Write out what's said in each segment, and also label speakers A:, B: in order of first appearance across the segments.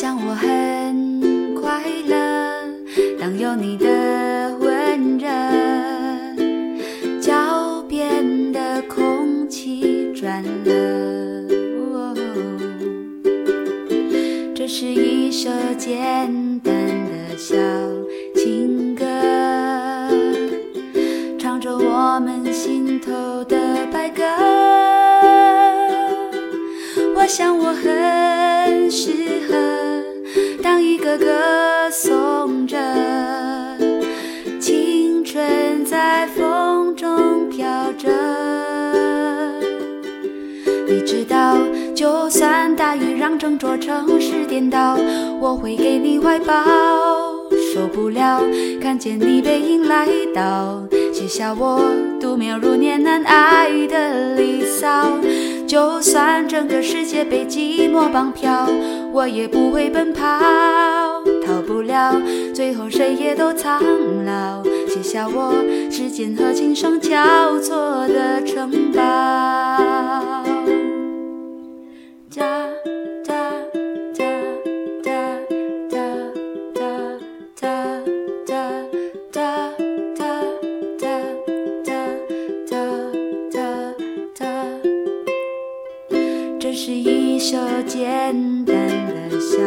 A: 想我很快乐当有你的温热脚边的空气转了。这是一首简单的小情歌唱着我们心头的白鸽我想我很适合一个歌颂着，青春在风中飘着。你知道，就算大雨让整座城市颠倒，我会给你怀抱。受不了看见你背影来到，写下我度秒如年难挨的离骚。就算整个世界被寂寞绑票，我也不会奔跑。逃不了，最后谁也都苍老。写下我时间和琴声交错的城堡。哒哒哒哒哒哒哒哒哒哒哒哒哒哒。这是一首简单小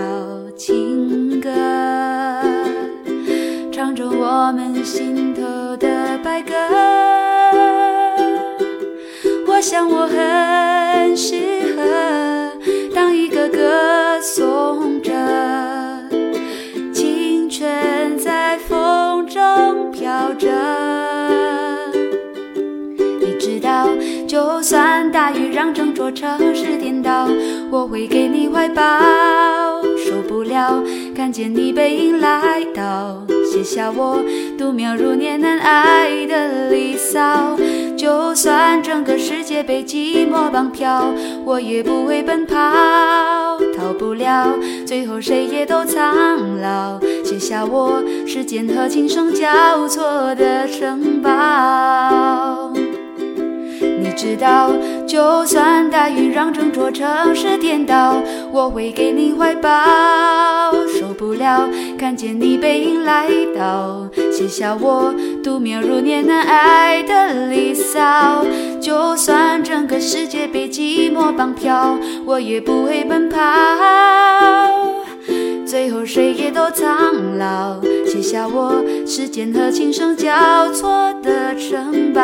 A: 情歌，唱着我们心头的白鸽。我想我很适合当一个歌颂者，青春在风中飘着。你知道，就算大雨让整座城市颠倒，我会给你怀抱。看见你背影来到，写下我度秒如年难挨的离骚。就算整个世界被寂寞绑票，我也不会奔跑。逃不了，最后谁也都苍老。写下我时间和琴声交错的城堡。道，就算大雨让整座城市颠倒，我会给你怀抱。受不了看见你背影来到，写下我度秒如年难挨的离骚。就算整个世界被寂寞绑票，我也不会奔跑。最后谁也都苍老，写下我时间和琴声交错的城堡。